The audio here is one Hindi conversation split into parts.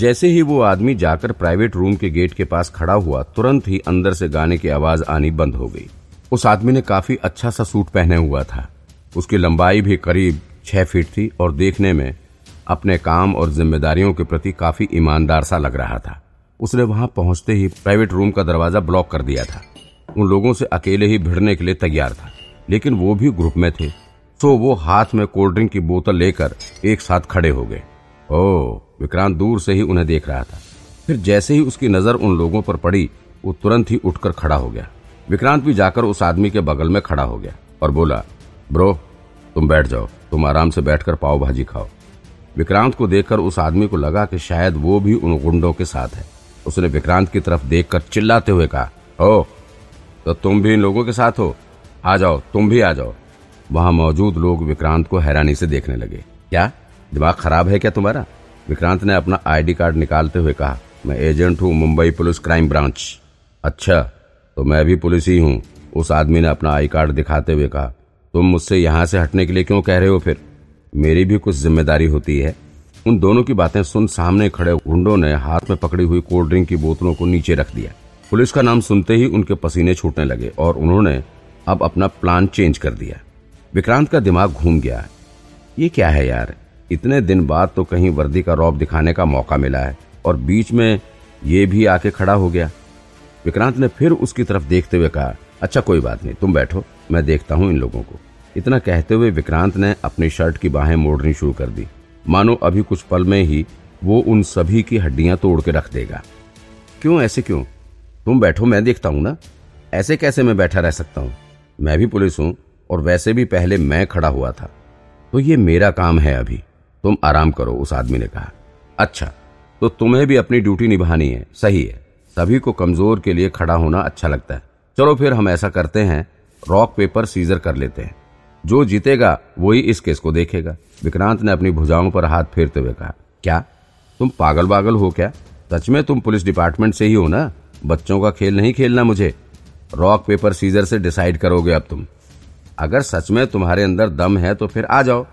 जैसे ही वो आदमी जाकर प्राइवेट रूम के गेट के पास खड़ा हुआ, तुरंत ही अंदर से गाने की आवाज़ आनी बंद हो गई। उस आदमी ने काफ़ी अच्छा सा सूट पहने हुआ था। उसकी लंबाई भी करीब छह फीट थी और देखने में अपने काम और जिम्मेदारियों के प्रति काफ़ी ईमानदार सा लग रहा था। उसने वहाँ पहुँचते ही प्राइवेट रूम का दरवाज़ा ब्लॉक कर दिया था। उन लोगों से अकेले ही भिड़ने के लिए तैयार था। लेकिन वो भी ग्रुप में थे तो वो हाथ में कोल्ड ड्रिंक की बोतल लेकर एक साथ खड़े हो गए। ओ विक्रांत दूर से ही उन्हें देख रहा था। फिर जैसे ही उसकी नज़र उन लोगों पर पड़ी, वो तुरंत ही उठकर खड़ा हो गया। विक्रांत भी जाकर उस आदमी के बगल में खड़ा हो गया और बोला, ब्रो, तुम बैठ जाओ, तुम आराम से बैठकर पाव भाजी खाओ। विक्रांत को देखकर उस आदमी को लगा कि शायद वो भी उन गुंडों के साथ है। उसने विक्रांत की तरफ़ देखकर चिल्लाते हुए कहा हो तो तुम भी इन लोगों के साथ हो? आ जाओ, तुम भी आ जाओ। वहाँ मौजूद लोग विक्रांत को हैरानी से देखने लगे। क्या? दिमाग खराब है क्या तुम्हारा? विक्रांत ने अपना आईडी कार्ड निकालते हुए कहा, मैं एजेंट हूँ मुंबई पुलिस क्राइम ब्रांच. अच्छा तो मैं भी पुलिस ही हूँ, उस आदमी ने अपना आई कार्ड दिखाते हुए कहा। तुम मुझसे यहाँ से हटने के लिए क्यों कह रहे हो फिर? मेरी भी कुछ ज़िम्मेदारी होती है। उन दोनों की बातें सुन सामने खड़े गुंडों ने हाथ में पकड़ी हुई कोल्ड ड्रिंक की बोतलों को नीचे रख दिया। पुलिस का नाम सुनते ही उनके पसीने छूटने लगे और उन्होंने अब अपना प्लान चेंज कर दिया। विक्रांत का दिमाग घूम गया। ये क्या है यार? इतने दिन बाद तो कहीं वर्दी का रौब दिखाने का मौका मिला है और बीच में ये भी आके खड़ा हो गया। विक्रांत ने फिर उसकी तरफ़ देखते हुए कहा अच्छा कोई बात नहीं, तुम बैठो, मैं देखता हूँ इन लोगों को। इतना कहते हुए विक्रांत ने अपनी शर्ट की बाहें मोड़नी शुरू कर दी। मानो अभी कुछ पल में ही वो उन सभी की हड्डियाँ तोड़ के रख देगा। क्यों, ऐसे क्यों? तुम बैठो, मैं देखता हूँ ना। ऐसे कैसे मैं बैठा रह सकता हूँ? मैं भी पुलिस हूँ और वैसे भी पहले मैं खड़ा हुआ था। तो ये मेरा काम है अभी। तुम आराम करो, उस आदमी ने कहा। अच्छा तो तुम्हें भी अपनी ड्यूटी निभानी है, सही है। सभी को कमज़ोर के लिए खड़ा होना अच्छा लगता है। चलो फिर हम ऐसा करते हैं, रॉक, पेपर, सीजर कर लेते हैं। जो जीतेगा, वही इस केस को देखेगा। विक्रांत ने अपनी भुजाओं पर हाथ फेरते हुए कहा, क्या? तुम पागल पागल हो क्या? सच में तुम पुलिस डिपार्टमेंट से ही हो ना? बच्चों का खेल नहीं खेलना मुझे। रॉक, पेपर, सीजर से डिसाइड करोगे अब तुम। अगर सच में तुम्हारे अंदर दम है तो फिर आ जाओ।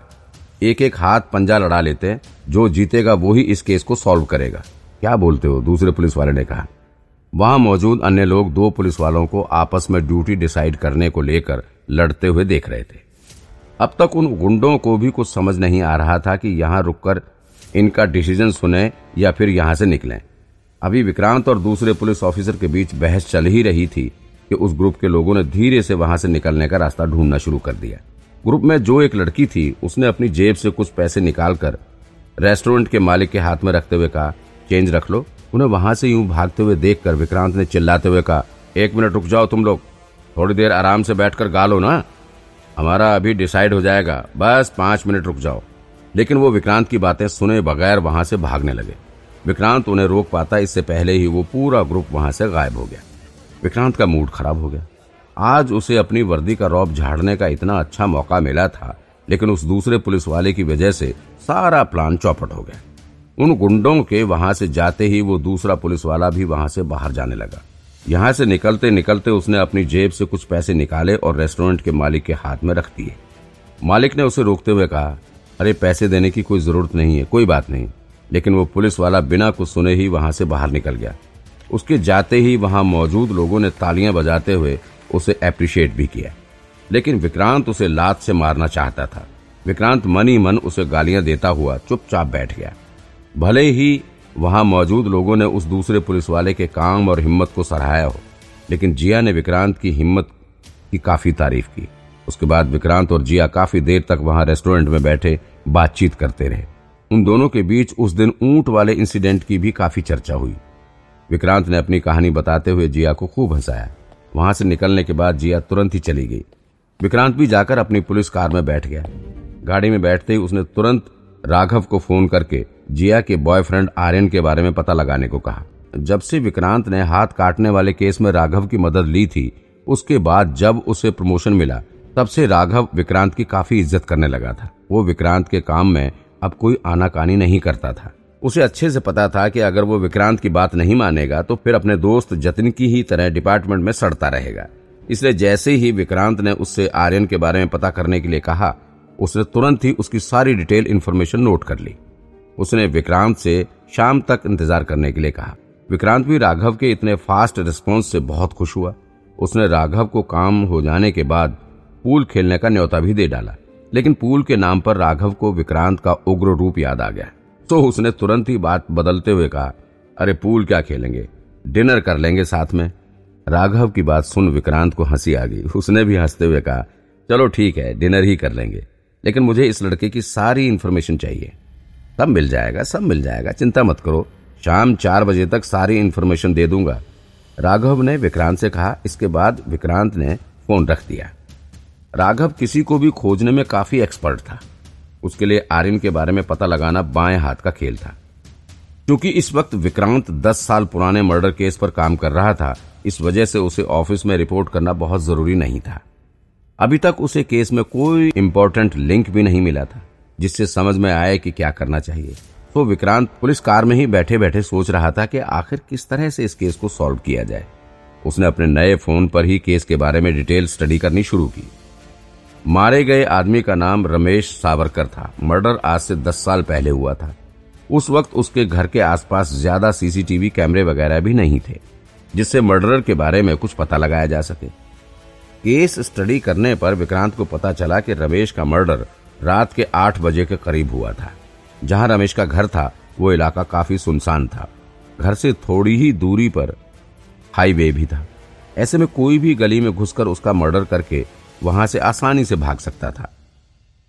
एक एक हाथ पंजा लड़ा लेते हैं, जो जीतेगा वो ही इस केस को सॉल्व करेगा। क्या बोलते हो? दूसरे पुलिस वाले ने कहा। वहाँ मौजूद अन्य लोग दो पुलिस वालों को आपस में ड्यूटी डिसाइड करने को लेकर लड़ते हुए देख रहे थे। अब तक उन गुंडों को भी कुछ समझ नहीं आ रहा था कि यहाँ रुककर इनका डिसीज़न सुने या फिर यहाँ से निकलें। अभी विक्रांत और दूसरे पुलिस ऑफिसर के बीच बहस चल ही रही थी कि उस ग्रुप के लोगों ने धीरे से वहाँ से निकलने का रास्ता ढूंढना शुरू कर दिया। ग्रुप में जो एक लड़की थी, उसने अपनी जेब से कुछ पैसे निकालकर रेस्टोरेंट के मालिक के हाथ में रखते हुए कहा, चेंज रख लो। उन्हें वहाँ से यूँ भागते हुए देखकर विक्रांत ने चिल्लाते हुए कहा, एक मिनट रुक जाओ तुम लोग। थोड़ी देर आराम से बैठकर गा लो ना। हमारा अभी डिसाइड हो जाएगा। बस पाँच मिनट रुक जाओ। लेकिन वो विक्रांत की बातें सुने बगैर वहाँ से भागने लगे। विक्रांत उन्हें रोक पाता, इससे पहले ही वो पूरा ग्रुप वहाँ से गायब हो गया। विक्रांत का मूड खराब हो गया। आज उसे अपनी वर्दी का रौब झाड़ने का इतना अच्छा मौका मिला था, लेकिन उस दूसरे पुलिस वाले की वजह से सारा प्लान चौपट हो गया। उन गुंडों के वहाँ से जाते ही वो दूसरा पुलिस वाला भी वहाँ से बाहर जाने लगा। यहाँ से निकलते निकलते उसने अपनी जेब से कुछ पैसे निकाले और रेस्टोरेंट के मालिक के हाथ में रख दिए। मालिक ने उसे रोकते हुए कहा, अरे, पैसे देने की कोई ज़रूरत नहीं है, कोई बात नहीं। लेकिन वो पुलिस वाला बिना कुछ सुने ही वहाँ से बाहर निकल गया। उसके जाते ही वहाँ मौजूद लोगों ने तालियाँ बजाते हुए उसे अप्रिशिएट भी किया। लेकिन विक्रांत उसे लात से मारना चाहता था। विक्रांत मन ही मन उसे गालियाँ देता हुआ चुपचाप बैठ गया। भले ही वहाँ मौजूद लोगों ने उस दूसरे पुलिस वाले के काम और हिम्मत को सराहाया हो, लेकिन जिया ने विक्रांत की हिम्मत की काफ़ी तारीफ़ की। उसके बाद विक्रांत और जिया काफ़ी देर तक वहाँ रेस्टोरेंट में बैठे, बातचीत करते रहे। उन दोनों के बीच उस दिन ऊँट वाले इंसिडेंट की भी काफ़ी चर्चा हुई। विक्रांत ने अपनी कहानी बताते हुए जिया को खूब हंसाया। वहाँ से निकलने के बाद जिया तुरंत ही चली गई। विक्रांत भी जाकर अपनी पुलिस कार में बैठ गया। गाड़ी में बैठते ही उसने तुरंत राघव को फ़ोन करके जिया के बॉयफ्रेंड आर्यन के बारे में पता लगाने को कहा। जब से विक्रांत ने हाथ काटने वाले केस में राघव की मदद ली थी, उसके बाद जब उसे प्रमोशन मिला, तब से राघव विक्रांत की काफ़ी इज़्ज़त करने लगा था। वो विक्रांत के काम में अब कोई आनाकानी नहीं करता था। उसे अच्छे से पता था कि अगर वो विक्रांत की बात नहीं मानेगा तो फिर अपने दोस्त जतिन की ही तरह डिपार्टमेंट में सड़ता रहेगा। इसलिए जैसे ही विक्रांत ने उससे आर्यन के बारे में पता करने के लिए कहा, उसने तुरंत ही उसकी सारी डिटेल इन्फॉर्मेशन नोट कर ली। उसने विक्रांत से शाम तक इंतज़ार करने के लिए कहा। विक्रांत भी राघव के इतने फास्ट रिस्पॉन्स से बहुत खुश हुआ। उसने राघव को काम हो जाने के बाद पूल खेलने का न्योता भी दे डाला। लेकिन पूल के नाम पर राघव को विक्रांत का उग्र रूप याद आ गया। तो उसने तुरंत ही बात बदलते हुए कहा, अरे पूल क्या खेलेंगे? डिनर कर लेंगे साथ में. राघव की बात सुन विक्रांत को हँसी आ गई। उसने भी हँसते हुए कहा, चलो ठीक है, डिनर ही कर लेंगे। लेकिन मुझे इस लड़के की सारी इन्फॉर्मेशन चाहिए। सब मिल जाएगा, सब मिल जाएगा, चिंता मत करो। शाम चार बजे तक सारी इन्फॉर्मेशन दे दूँगा। राघव ने विक्रांत से कहा। इसके बाद विक्रांत ने फ़ोन रख दिया। राघव किसी को भी खोजने में काफ़ी एक्सपर्ट था। उसके लिए आर्यन के बारे में पता लगाना बाएँ हाथ का खेल था। क्योंकि इस वक्त विक्रांत दस साल पुराने मर्डर केस पर काम कर रहा था, इस वजह से उसे ऑफ़िस में रिपोर्ट करना बहुत ज़रूरी नहीं था। अभी तक उसे केस में कोई इंपॉर्टेंट लिंक भी नहीं मिला था, जिससे समझ में आए कि क्या करना चाहिए। तो विक्रांत पुलिस कार में ही बैठे बैठे सोच रहा था कि आखिर किस तरह से इस केस को सॉल्व किया जाए। उसने अपने नए फ़ोन पर ही केस के बारे में डिटेल स्टडी करनी शुरू की। मारे गए आदमी का नाम रमेश सावरकर था। मर्डर आज से दस साल पहले हुआ था। उस वक्त उसके घर के आसपास ज़्यादा सीसीटीवी कैमरे वगैरह भी नहीं थे, जिससे मर्डरर के बारे में कुछ पता लगाया जा सके। केस स्टडी करने पर विक्रांत को पता चला कि रमेश का मर्डर रात के आठ बजे के करीब हुआ था। जहाँ रमेश का घर था, वो इलाका काफ़ी सुनसान था। घर से थोड़ी ही दूरी पर हाईवे भी था। ऐसे में कोई भी गली में घुसकर उसका मर्डर करके वहाँ से आसानी से भाग सकता था।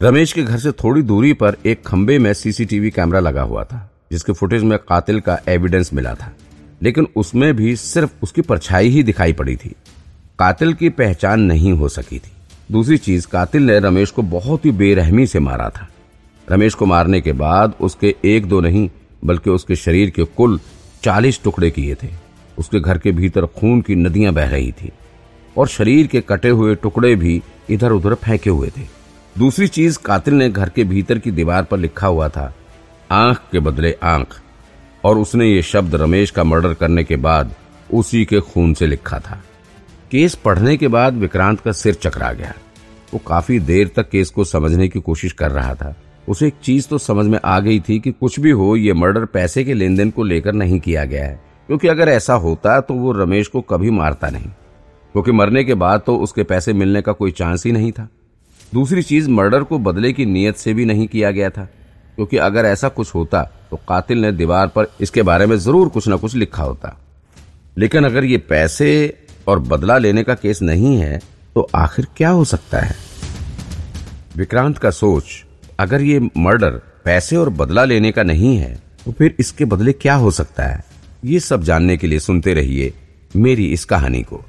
रमेश के घर से थोड़ी दूरी पर एक खंबे में सीसीटीवी कैमरा लगा हुआ था, जिसके फुटेज में कातिल का एविडेंस मिला था। लेकिन उसमें भी सिर्फ़ उसकी परछाई ही दिखाई पड़ी थी। कातिल की पहचान नहीं हो सकी थी। दूसरी चीज़, कातिल ने रमेश को बहुत ही बेरहमी से मारा था। रमेश को मारने के बाद उसके एक दो नहीं, बल्कि उसके शरीर के कुल चालीस टुकड़े किए थे। उसके घर के भीतर खून की नदियाँ बह रही थी। और शरीर के कटे हुए टुकड़े भी इधर उधर फेंके हुए थे। दूसरी चीज़ कातिल ने घर के भीतर की दीवार पर लिखा हुआ था, आँख के बदले आँख, और उसने ये शब्द रमेश का मर्डर करने के बाद उसी के खून से लिखा था। केस पढ़ने के बाद विक्रांत का सिर चकरा गया। वो काफ़ी देर तक केस को समझने की कोशिश कर रहा था। उसे एक चीज़ तो समझ में आ गई थी कि कुछ भी हो, ये मर्डर पैसे के लेन देन को लेकर नहीं किया गया है, क्योंकि अगर ऐसा होता तो वो रमेश को कभी मारता नहीं। क्योंकि मरने के बाद तो उसके पैसे मिलने का कोई चांस ही नहीं था। दूसरी चीज़ मर्डर को बदले की नीयत से भी नहीं किया गया था। क्योंकि अगर ऐसा कुछ होता तो कातिल ने दीवार पर इसके बारे में ज़रूर कुछ न कुछ लिखा होता। लेकिन अगर ये पैसे और बदला लेने का केस नहीं है तो आखिर क्या हो सकता है? विक्रांत का सोच, अगर ये मर्डर पैसे और बदला लेने का नहीं है तो फिर इसके बदले क्या हो सकता है? ये सब जानने के लिए सुनते रहिए मेरी इस कहानी को।